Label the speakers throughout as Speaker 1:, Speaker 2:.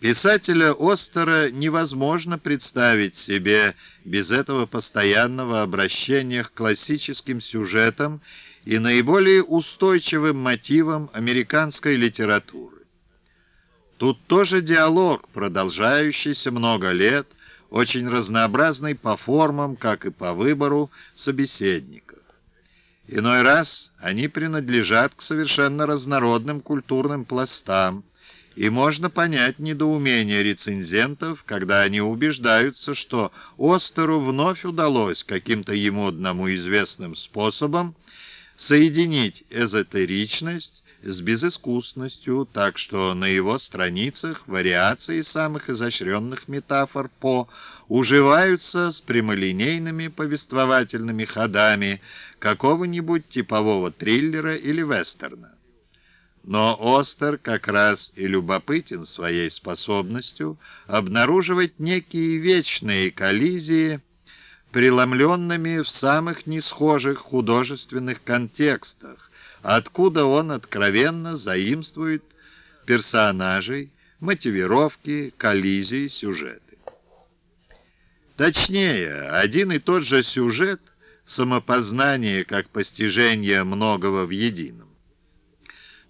Speaker 1: Писателя Остера невозможно представить себе без этого постоянного обращения к классическим сюжетам и наиболее устойчивым мотивам американской литературы. Тут тоже диалог, продолжающийся много лет, очень разнообразный по формам, как и по выбору собеседников. Иной раз они принадлежат к совершенно разнородным культурным пластам, и можно понять недоумение рецензентов, когда они убеждаются, что Остеру вновь удалось каким-то ему одному известным способом соединить эзотеричность с безыскусностью, так что на его страницах вариации самых изощренных метафор По уживаются с прямолинейными повествовательными ходами какого-нибудь типового триллера или вестерна. Но Остер как раз и любопытен своей способностью обнаруживать некие вечные коллизии, преломленными в самых несхожих художественных контекстах, откуда он откровенно заимствует персонажей, мотивировки, коллизии, сюжеты. Точнее, один и тот же сюжет, самопознание как постижение многого в едином.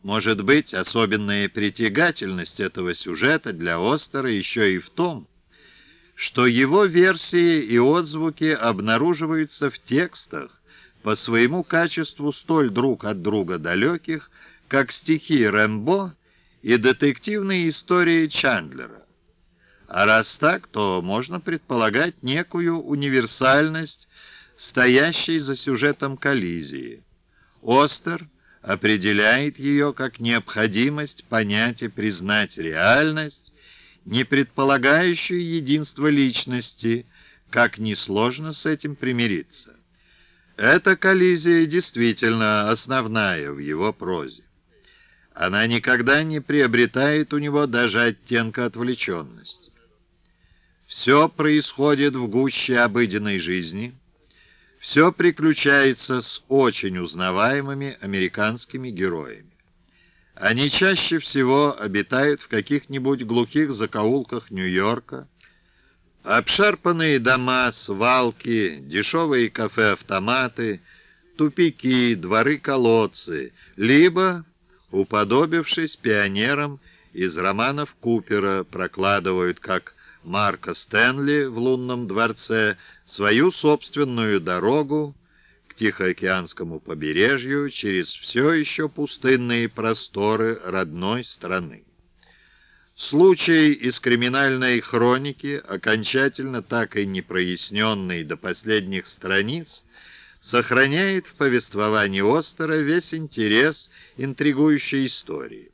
Speaker 1: Может быть, особенная притягательность этого сюжета для Остера еще и в том, что его версии и отзвуки обнаруживаются в текстах, по своему качеству столь друг от друга далеких, как стихи Рэмбо и детективные истории Чандлера. А раз так, то можно предполагать некую универсальность, стоящей за сюжетом коллизии. Остер — определяет ее как необходимость понять и признать реальность, не предполагающую единство личности, как несложно с этим примириться. Эта коллизия действительно основная в его прозе. Она никогда не приобретает у него даже оттенка отвлеченности. Все происходит в гуще обыденной жизни – все приключается с очень узнаваемыми американскими героями. Они чаще всего обитают в каких-нибудь глухих закоулках Нью-Йорка. Обшарпанные дома, свалки, дешевые кафе-автоматы, тупики, дворы-колодцы, либо, уподобившись пионерам из романов Купера, прокладывают, как Марка Стэнли в «Лунном дворце», свою собственную дорогу к Тихоокеанскому побережью через все еще пустынные просторы родной страны. Случай из криминальной хроники, окончательно так и не проясненный до последних страниц, сохраняет в повествовании Остера весь интерес интригующей истории.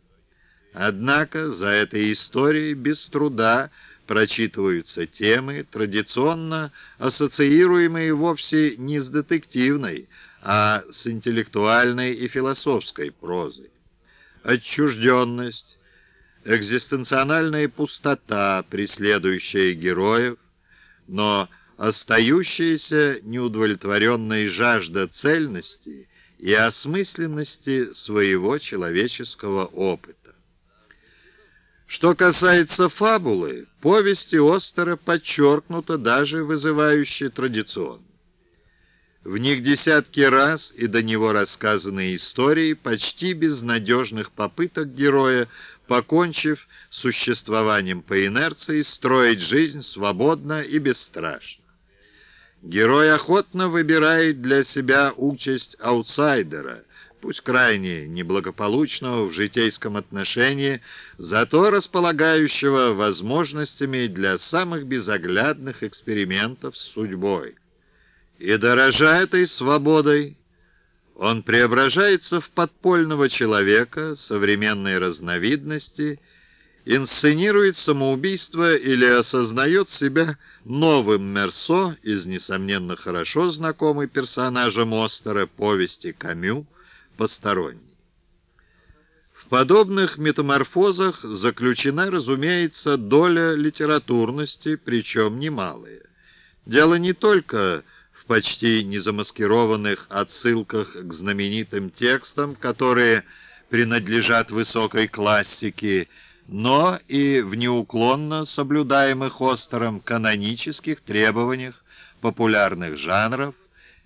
Speaker 1: Однако за этой историей без труда прочитываются темы, традиционно ассоциируемые вовсе не с детективной, а с интеллектуальной и философской прозой. Отчужденность, экзистенциональная пустота, преследующая героев, но остающаяся неудовлетворенная жажда цельности и осмысленности своего человеческого опыта. Что касается фабулы, повести Остера подчеркнуто даже вызывающе традиционно. В них десятки раз и до него рассказанные истории почти безнадежных попыток героя, покончив существованием по инерции, строить жизнь свободно и бесстрашно. Герой охотно выбирает для себя участь аутсайдера – пусть крайне неблагополучного в житейском отношении, зато располагающего возможностями для самых безоглядных экспериментов с судьбой. И, дорожа этой свободой, он преображается в подпольного человека современной разновидности, инсценирует самоубийство или осознает себя новым Мерсо из, несомненно, хорошо знакомой персонажа Мостера повести Камю, посторонний. В подобных метаморфозах заключена, разумеется, доля литературности, причем немалая. Дело не только в почти незамаскированных отсылках к знаменитым текстам, которые принадлежат высокой классике, но и в неуклонно соблюдаемых Остером канонических требованиях популярных жанров,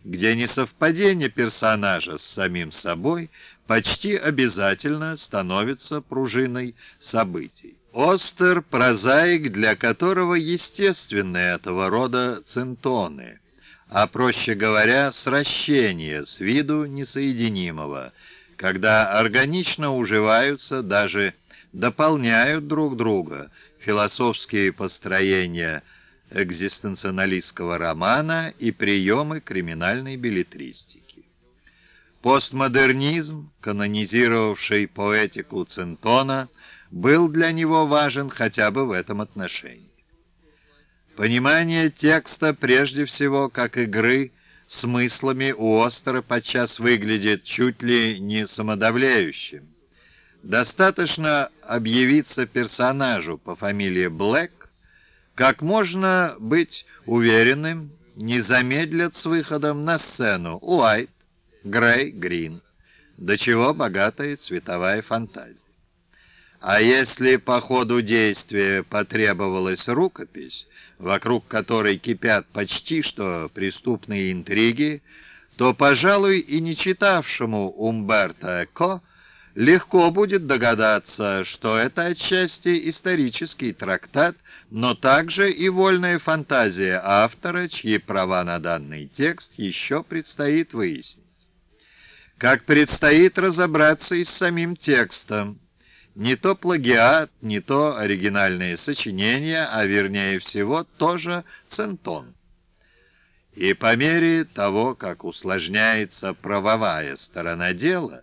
Speaker 1: где несовпадение персонажа с самим собой почти обязательно становится пружиной событий. Остер – прозаик, для которого естественны этого рода центоны, а, проще говоря, сращение с виду несоединимого, когда органично уживаются, даже дополняют друг друга философские построения экзистенциалистского романа и приемы криминальной билетристики. Постмодернизм, канонизировавший поэтику Центона, был для него важен хотя бы в этом отношении. Понимание текста прежде всего как игры смыслами у Остера подчас выглядит чуть ли не самодавляющим. Достаточно объявиться персонажу по фамилии Блэк, как можно быть уверенным, не замедлят с выходом на сцену Уайт, Грей, Грин, до чего богатая цветовая фантазия. А если по ходу действия потребовалась рукопись, вокруг которой кипят почти что преступные интриги, то, пожалуй, и не читавшему Умберто Эко легко будет догадаться, что это отчасти исторический трактат, но также и вольная фантазия автора, чьи права на данный текст еще предстоит выяснить. Как предстоит разобраться и с самим текстом, не то плагиат, не то оригинальные сочинения, а вернее всего тоже центон. И по мере того, как усложняется правовая сторона дела,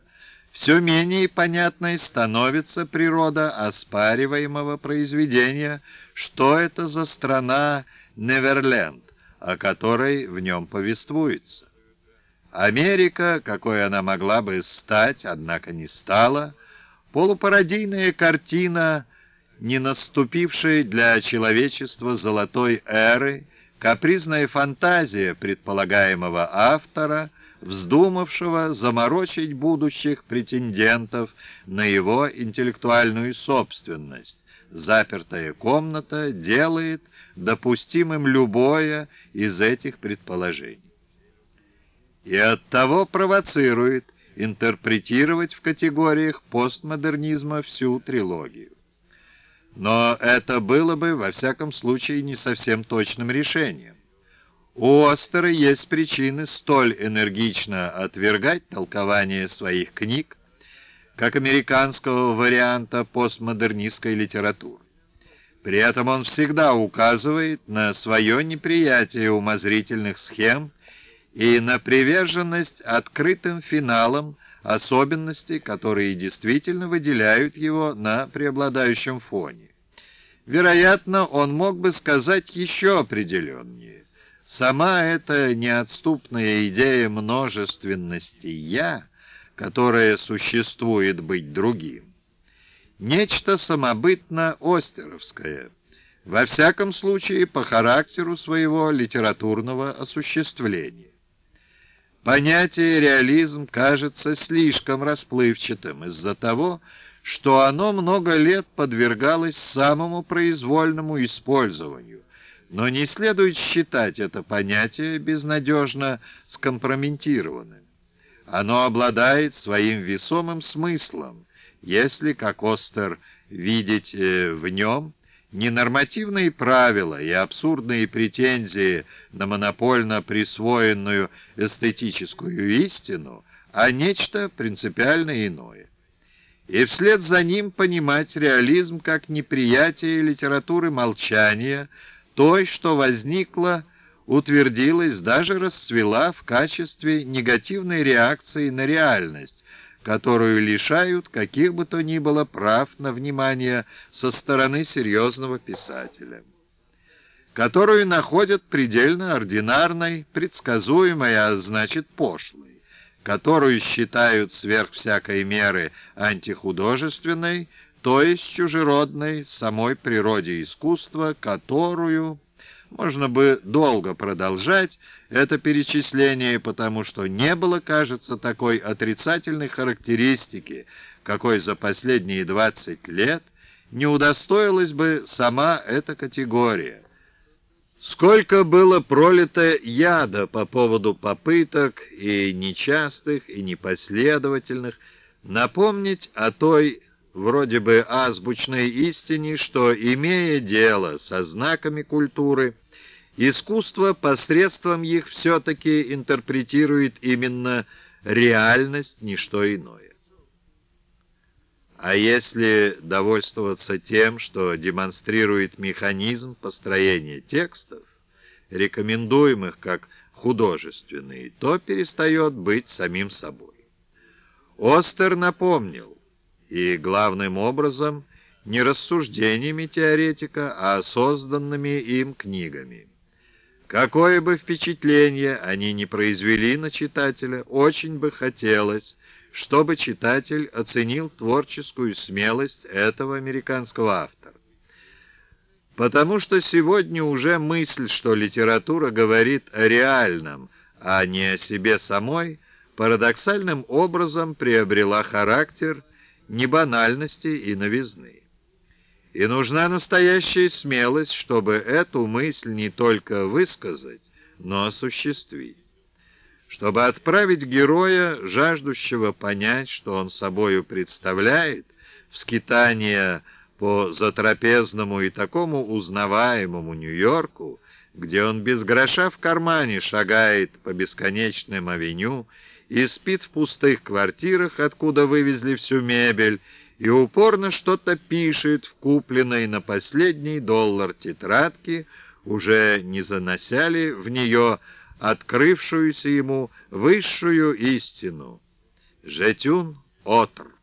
Speaker 1: все менее понятной становится природа оспариваемого произведения, что это за страна Неверленд, о которой в нем повествуется. Америка, какой она могла бы стать, однако не стала, — Полупародийная картина, не наступившей для человечества золотой эры, капризная фантазия предполагаемого автора, вздумавшего заморочить будущих претендентов на его интеллектуальную собственность. Запертая комната делает допустимым любое из этих предположений. И оттого провоцирует интерпретировать в категориях постмодернизма всю трилогию. Но это было бы, во всяком случае, не совсем точным решением. У Остера есть причины столь энергично отвергать толкование своих книг, как американского варианта постмодернистской литературы. При этом он всегда указывает на свое неприятие умозрительных схем и на приверженность открытым финалам особенностей, которые действительно выделяют его на преобладающем фоне. Вероятно, он мог бы сказать еще определеннее. Сама эта неотступная идея множественности «я», которая существует быть другим, нечто самобытно-остеровское, во всяком случае по характеру своего литературного осуществления. Понятие реализм кажется слишком расплывчатым из-за того, что оно много лет подвергалось самому произвольному использованию, но не следует считать это понятие безнадежно скомпрометированным. Оно обладает своим весомым смыслом, если, как Остер, видеть э, в нем не нормативные правила и абсурдные претензии на монопольно присвоенную эстетическую истину, а нечто принципиально иное. И вслед за ним понимать реализм как неприятие литературы молчания, той, что возникла, утвердилась, даже расцвела в качестве негативной реакции на реальность, которую лишают каких бы то ни было прав на внимание со стороны серьезного писателя, которую находят предельно ординарной, предсказуемой, а значит пошлой, которую считают сверх всякой меры антихудожественной, то есть чужеродной самой природе искусства, которую можно бы долго продолжать это перечисление, потому что не было, кажется, такой отрицательной характеристики, какой за последние 20 лет не удостоилась бы сама эта категория. Сколько было пролито яда по поводу попыток и нечастых, и непоследовательных напомнить о той вроде бы азбучной истине, что, имея дело со знаками культуры, искусство посредством их все-таки интерпретирует именно реальность, не что иное. А если довольствоваться тем, что демонстрирует механизм построения текстов, рекомендуемых как художественные, то перестает быть самим собой. Остер напомнил, и главным образом не рассуждениями теоретика, а созданными им книгами. Какое бы впечатление они ни произвели на читателя, очень бы хотелось, чтобы читатель оценил творческую смелость этого американского автора. Потому что сегодня уже мысль, что литература говорит о реальном, а не о себе самой, парадоксальным образом приобрела характер небанальности и новизны. И нужна настоящая смелость, чтобы эту мысль не только высказать, но осуществить чтобы отправить героя, жаждущего понять, что он собою представляет, в скитание по затрапезному и такому узнаваемому Нью-Йорку, где он без гроша в кармане шагает по бесконечным авеню и спит в пустых квартирах, откуда вывезли всю мебель, и упорно что-то пишет в купленной на последний доллар тетрадке, уже не заносяли в нее открывшуюся ему высшую истину. Жетюн Отр.